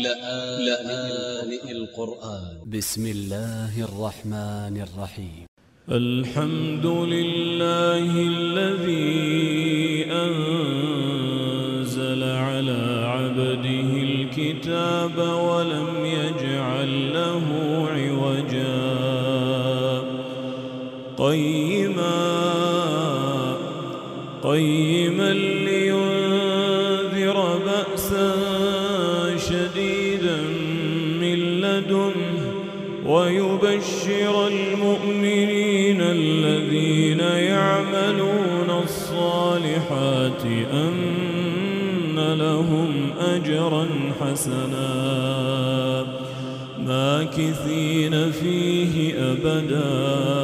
لآن القرآن. ب س م الله الرحمن الرحيم. الحمد لله الذي أجرا حسنا. ماكثين فيه أبدا.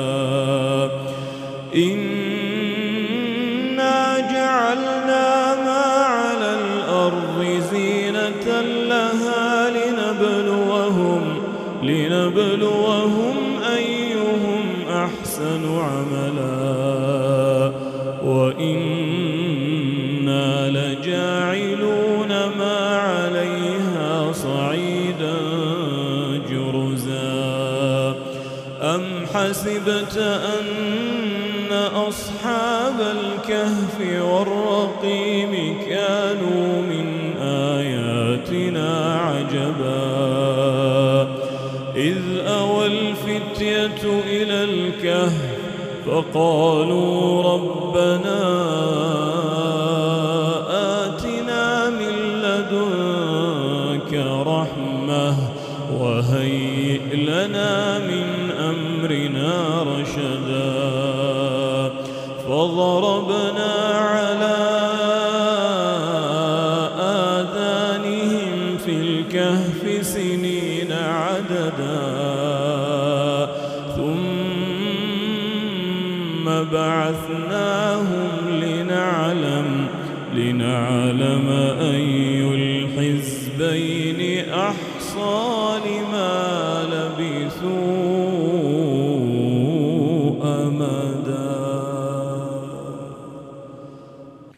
حسبت أن أصحاب الكهف والرقيم كانوا من آياتنا عجبا. إذ أوى الفتية إلى الكهف فقالوا ربنا أحصى لما لبثوا أمدا.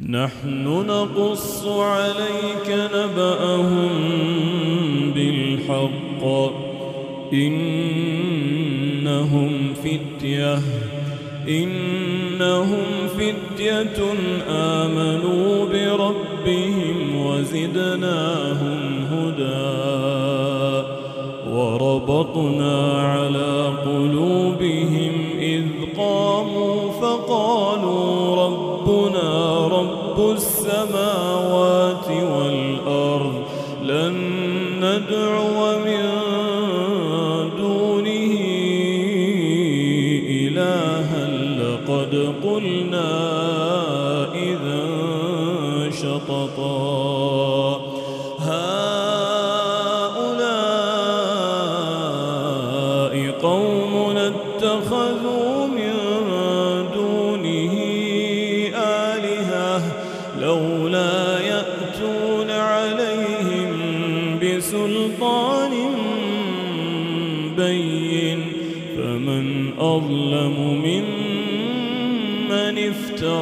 نحن نقص عليك نبأهم بالحق إنهم فتية. إنهم فتية آمنوا بربهم وزدناهم هدى وربطنا على قلوبهم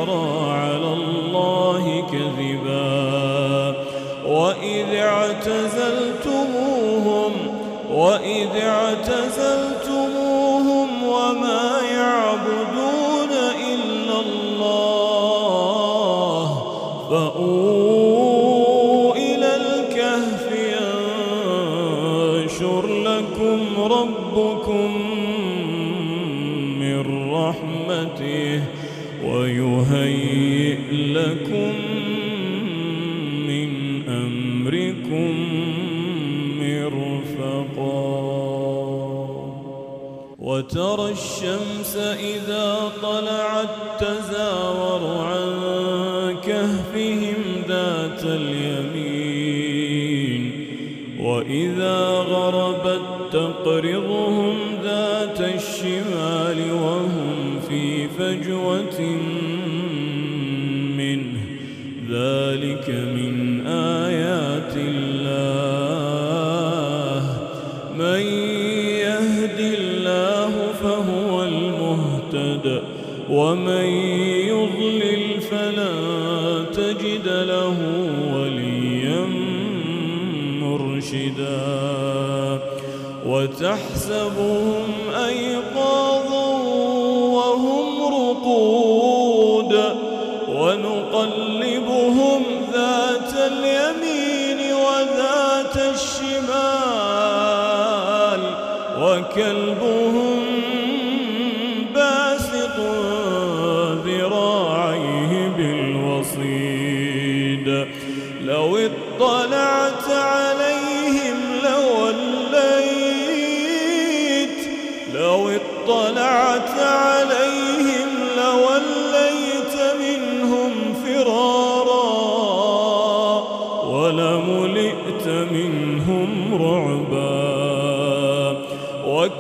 افترى على الله كذبا وإذ اعتزلتموهم وإذ اعتزلتموهم الشمس إذا طلعت تزاور عن كهفهم ذات اليمين. وإذا غربت تقرض يقلبهم ذات اليمين وذات الشمال وكلبهم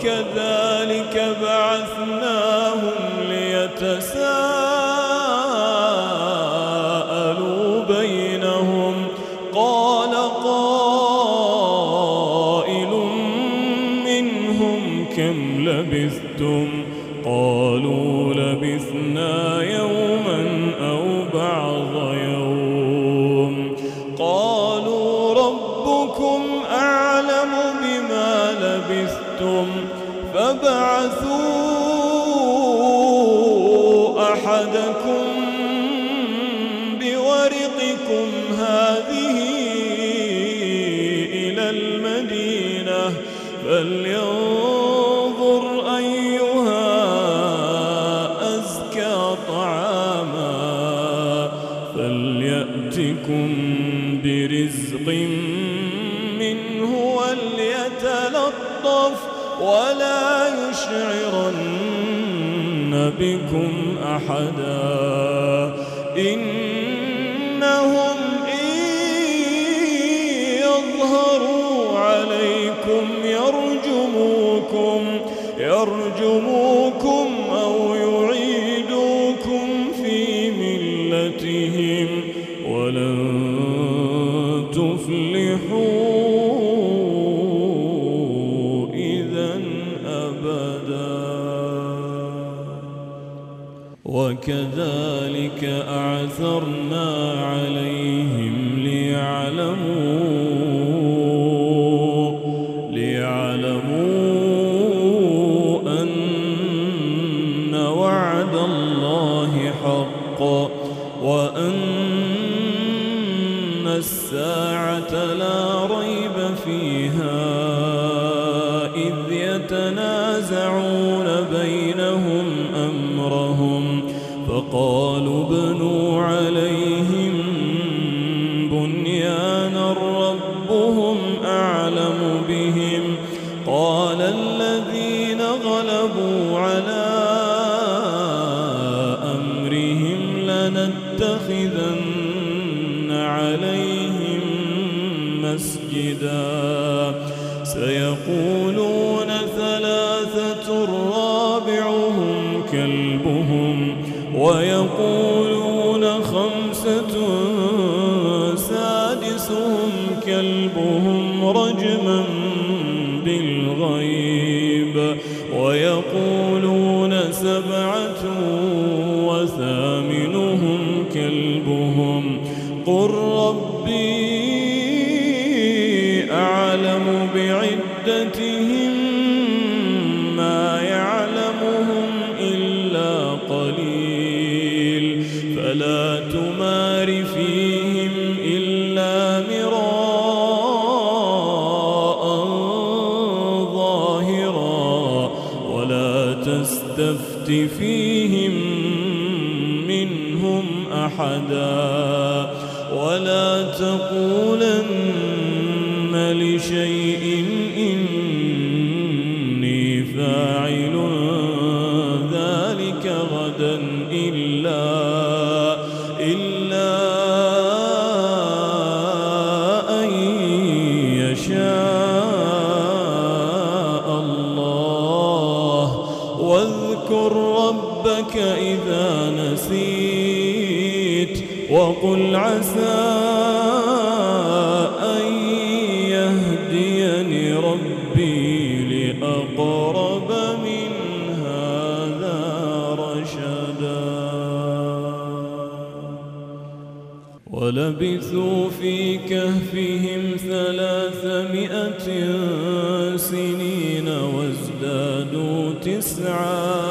هكذا وليأتكم برزق منه وليتلطف ولا يشعرن بكم أحدا. إنهم إن يظهروا عليكم يرجموكم يرجموكم مسجدا سيقولون ثلاثة رابعهم كلبهم ويقولون خمسة سادسهم كلبهم. رجل أحدا ولا تقولن وقل عسى أن يهديني ربي لأقرب من هذا رشدا ولبثوا في كهفهم ثلاثمائة سنين وازدادوا تسعا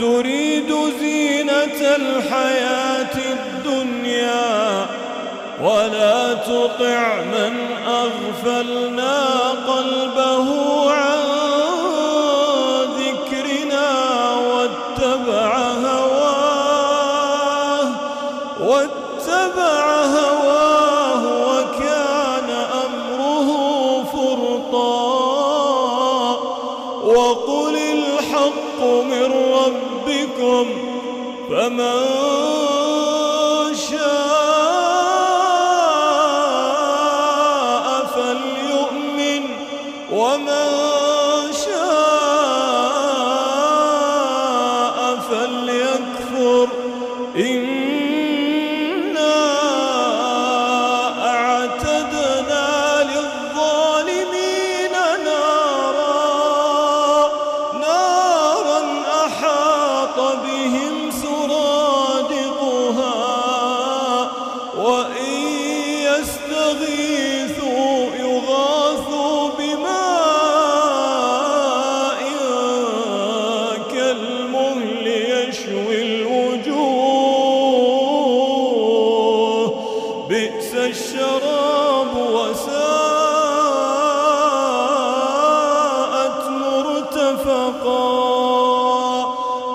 تريد زينة الحياة الدنيا ولا تطع من أغفلنا قلبه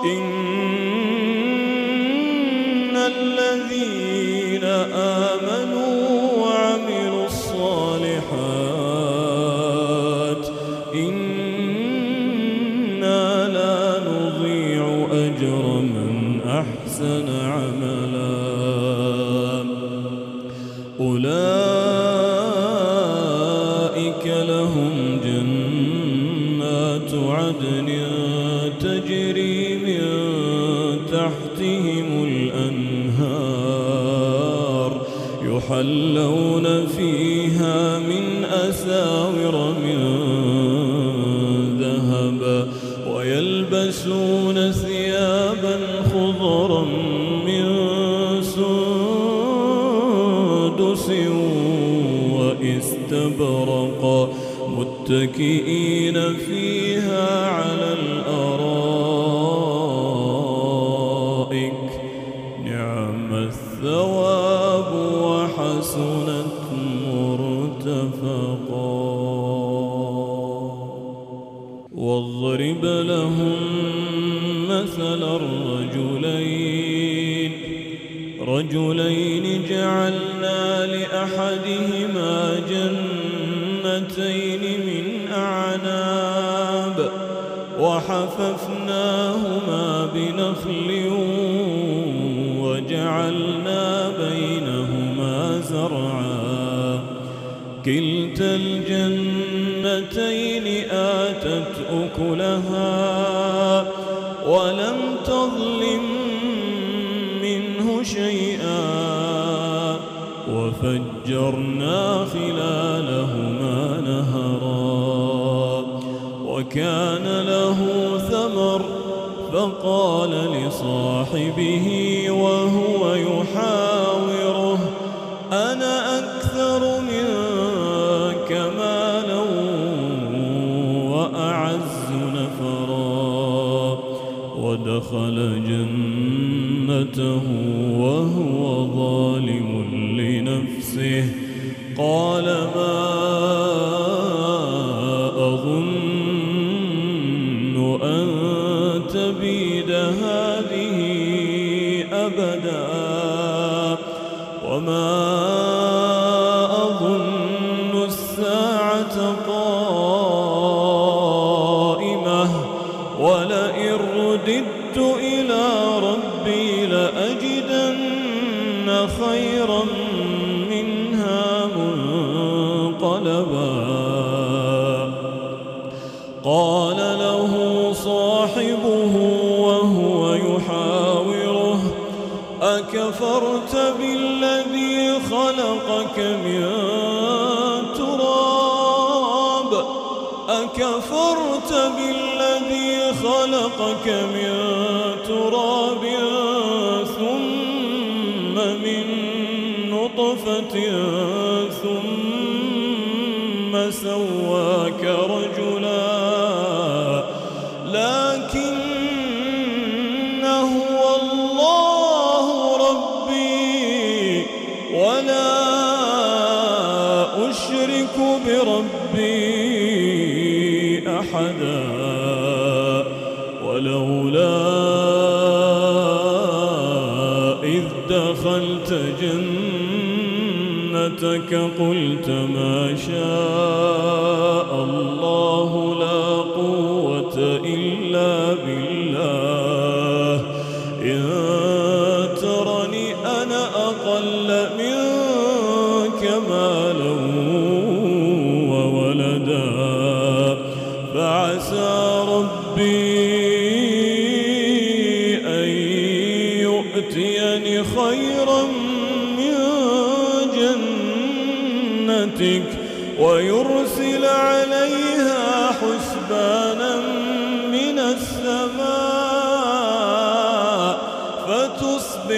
إن أعناب وحففناهما بنخل وجعلنا بينهما زرعا. كلتا الجنتين آتت أكلها ولم تظلم منه شيئا. وفجرنا خلالهما وكان له ثمر فقال لصاحبه وهو يحاوره أنا أكثر منك مالا وأعز نفرا ودخل جنته وهو ظالم لنفسه. قال ما قال له صاحبه وهو يحاوره أكفرت بالذي خلقك من تراب؟ أكفرت بالذي خلقك من جنتك قلت ما شاء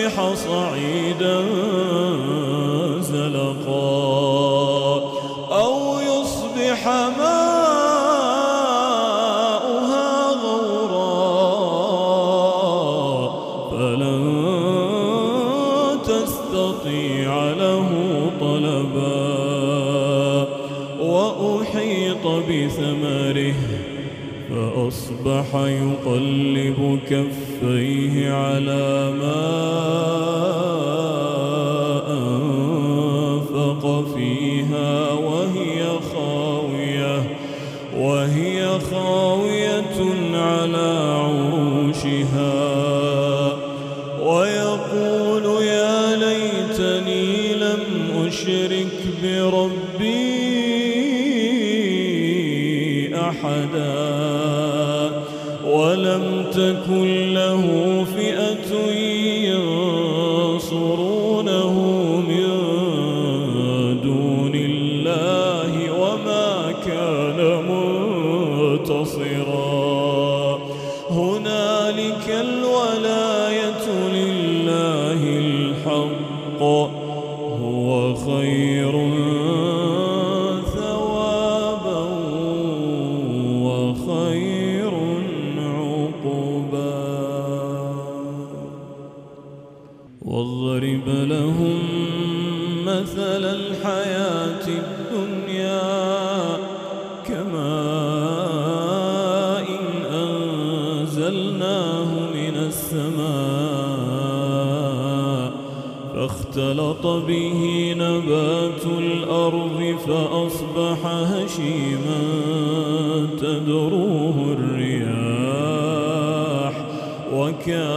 فتصبح صعيدا زلقا أو يصبح ماؤها غورا فلن تستطيع له طلبا وأحيط بثمره فأصبح يقلب كفيه على ما مثل الحياة الدنيا كماء إن أنزلناه من السماء فاختلط به نبات الأرض فأصبح هشيما تدروه الرياح وكان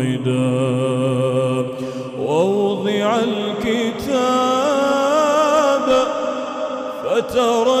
موعدا ووضع الكتاب فترى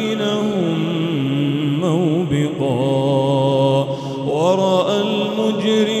موبقا ورأى المجرمون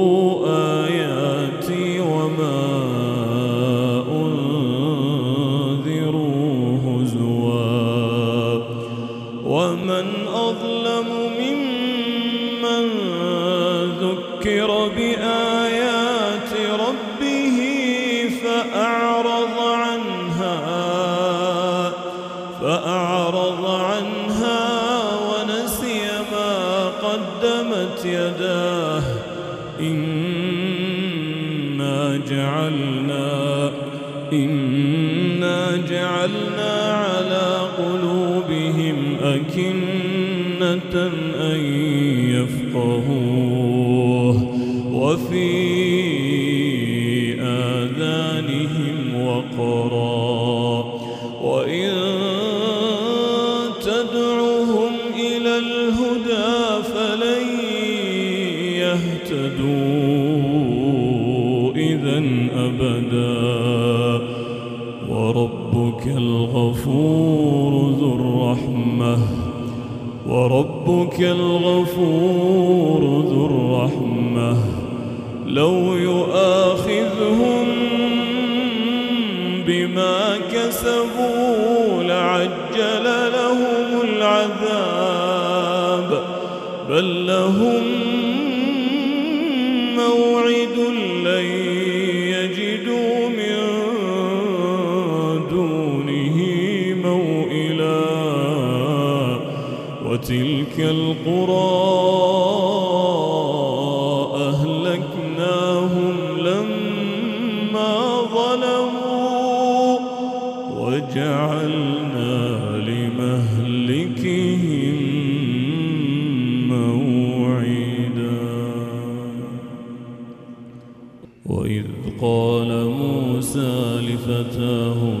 وربك الغفور ذو الرحمة. وربك الغفور ذو الرحمة. لو يؤاخذهم بما كسبوا لعجل لهم العذاب. بل لهم وتلك القرى أهلكناهم لما ظلموا وجعلنا لمهلكهم موعدا. وإذ قال موسى لفتاه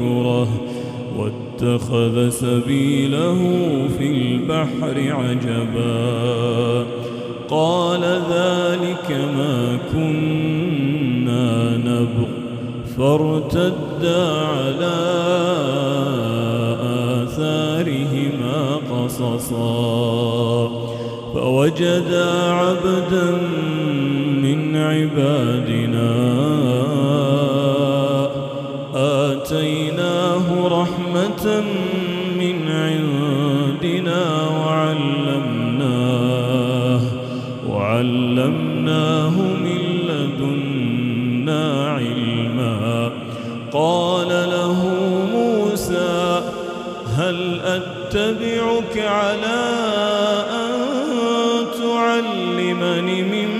أذكره واتخذ سبيله في البحر عجبا. قال ذلك ما كنا نبغ. فارتدا على آثارهما قصصا. فوجدا عبدا من عندنا وعلمناه وعلمناه من لدنا علما. قال له موسى هل أتبعك على أن تعلمني مما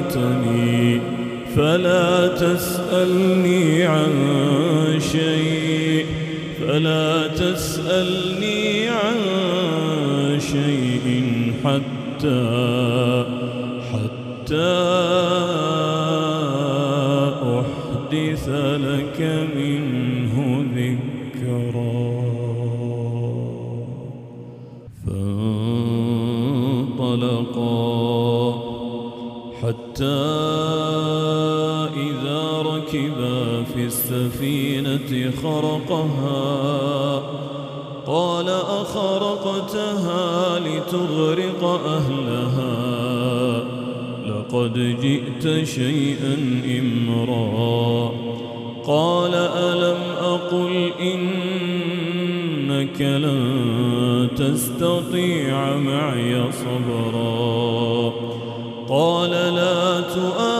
اتبعتني فلا تسألني عن شيء فلا تسألني عن شيء حتى حتى أحدث لك منه السفينة خرقها قال أخرقتها لتغرق أهلها. لقد جئت شيئا إمرا. قال ألم أقل إنك لن تستطيع معي صبرا؟ قال لا تؤاخذني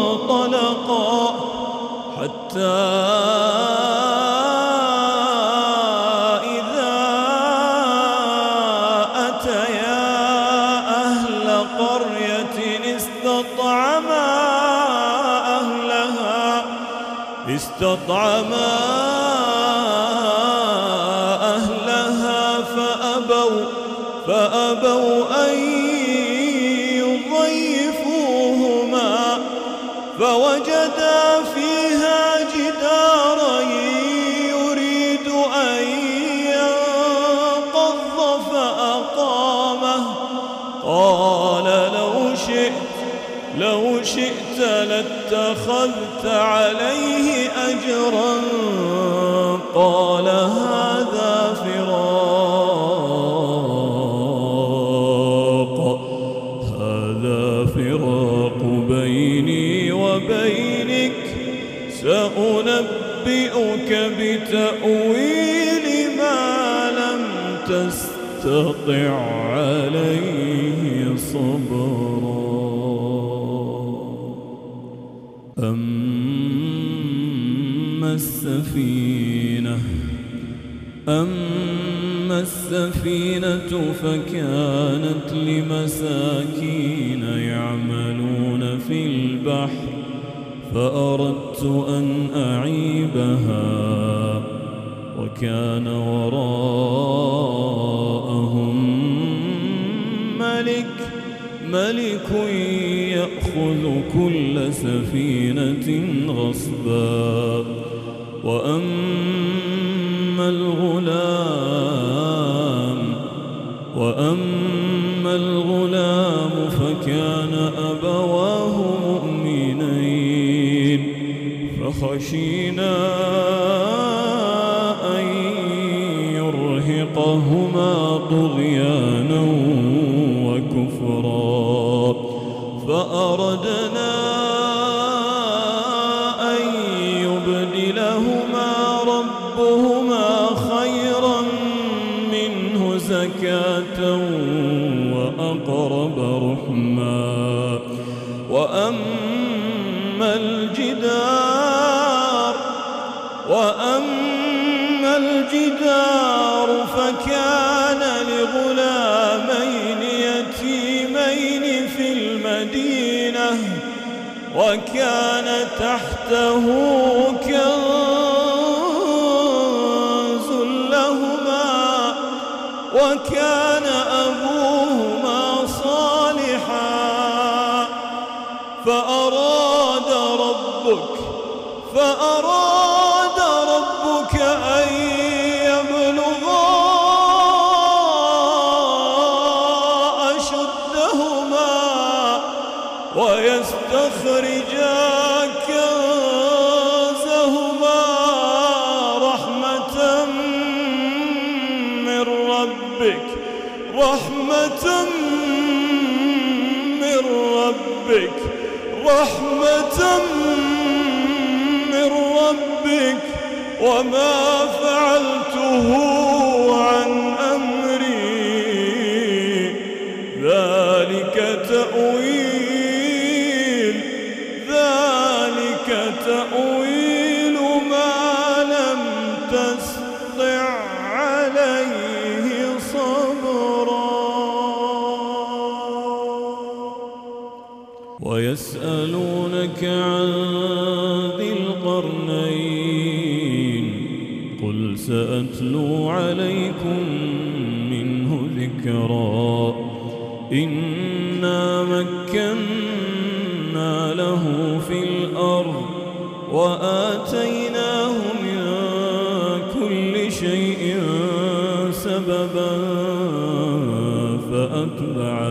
فانطلقا حتى إذا أتيا أهل قرية استطعما أهلها استطعما وكان وراءهم ملك ملك يأخذ كل سفينة غصبا. وأما الغلام وأما الغلام فكان أبواه مؤمنين. فخشينا طغيانا وكفرا. فأردنا له وما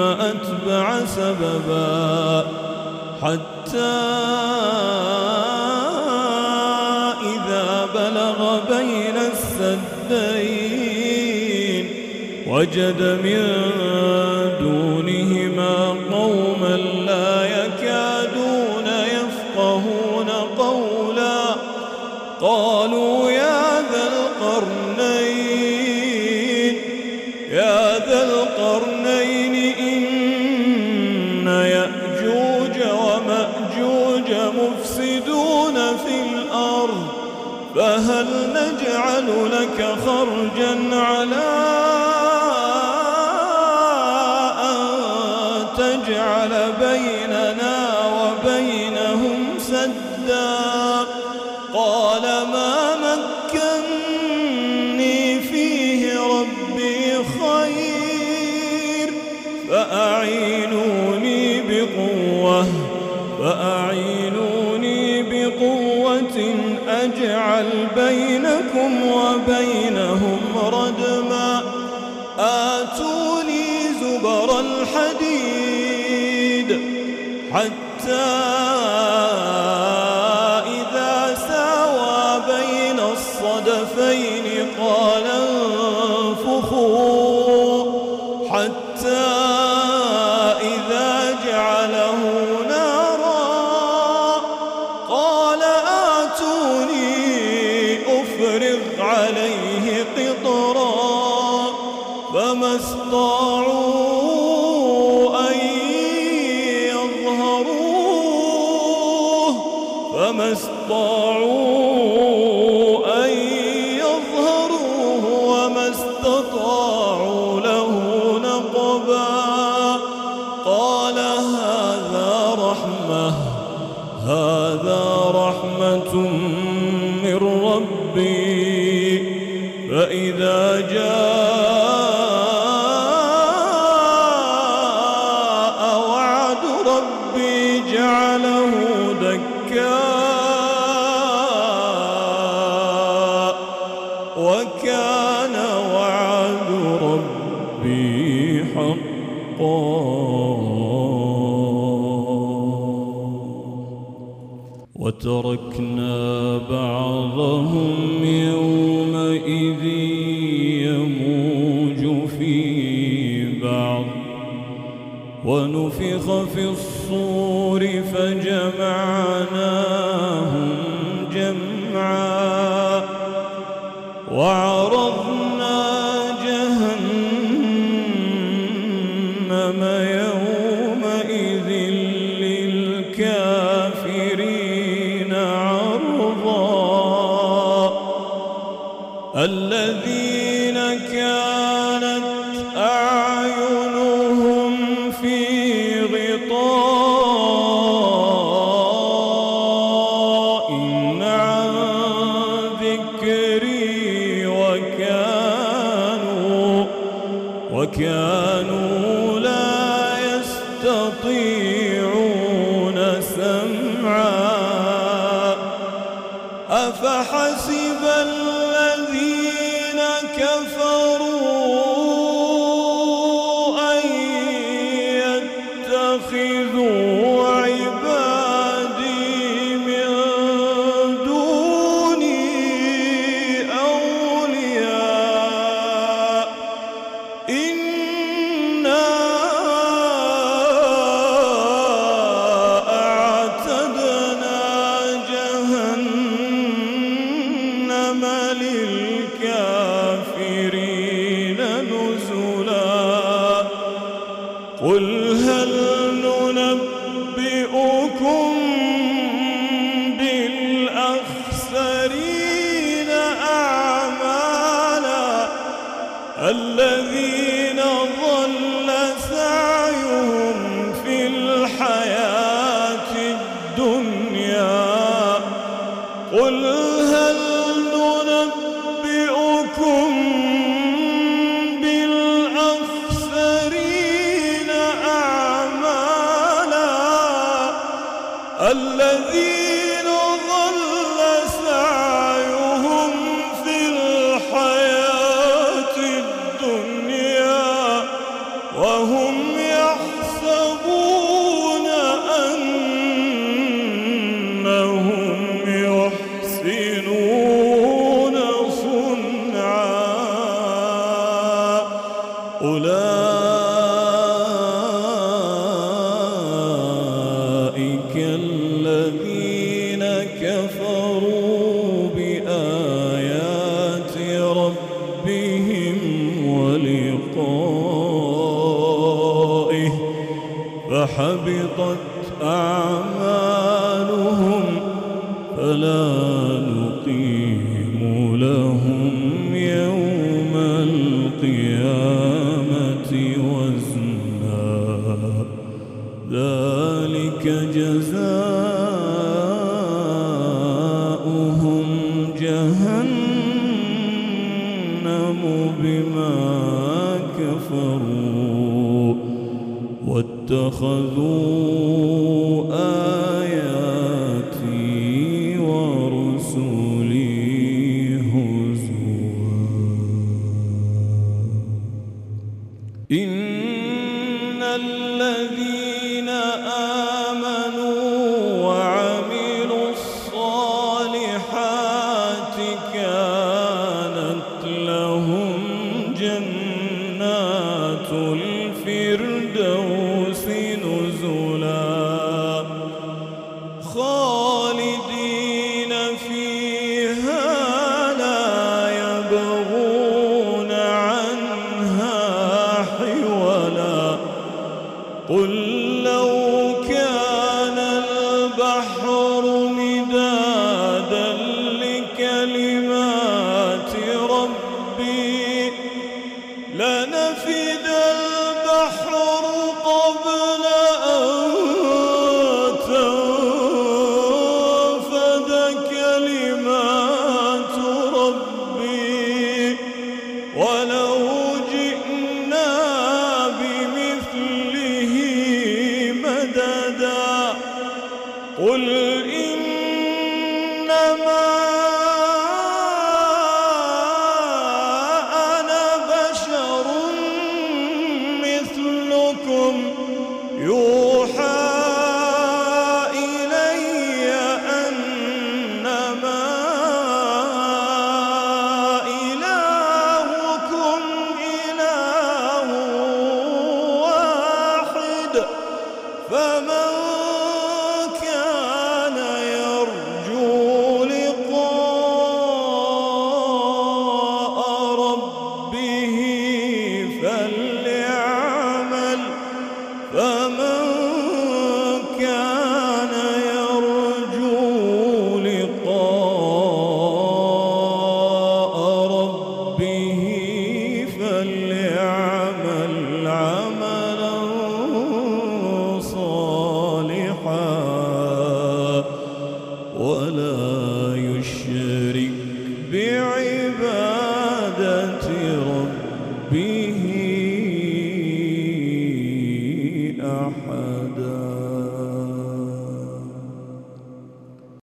أتبع سببا حتى إذا بلغ بين السدين وجد من دون خرجا على أن تجعل بيننا وبينهم سدا. قال ما مكني فيه ربي خير فأعينوني بقوة فأعينوني نجعل بينكم وبينهم ردما. آتوا وتركنا بعضهم يومئذ يموج في بعض. ونفخ في الصور فجمعناهم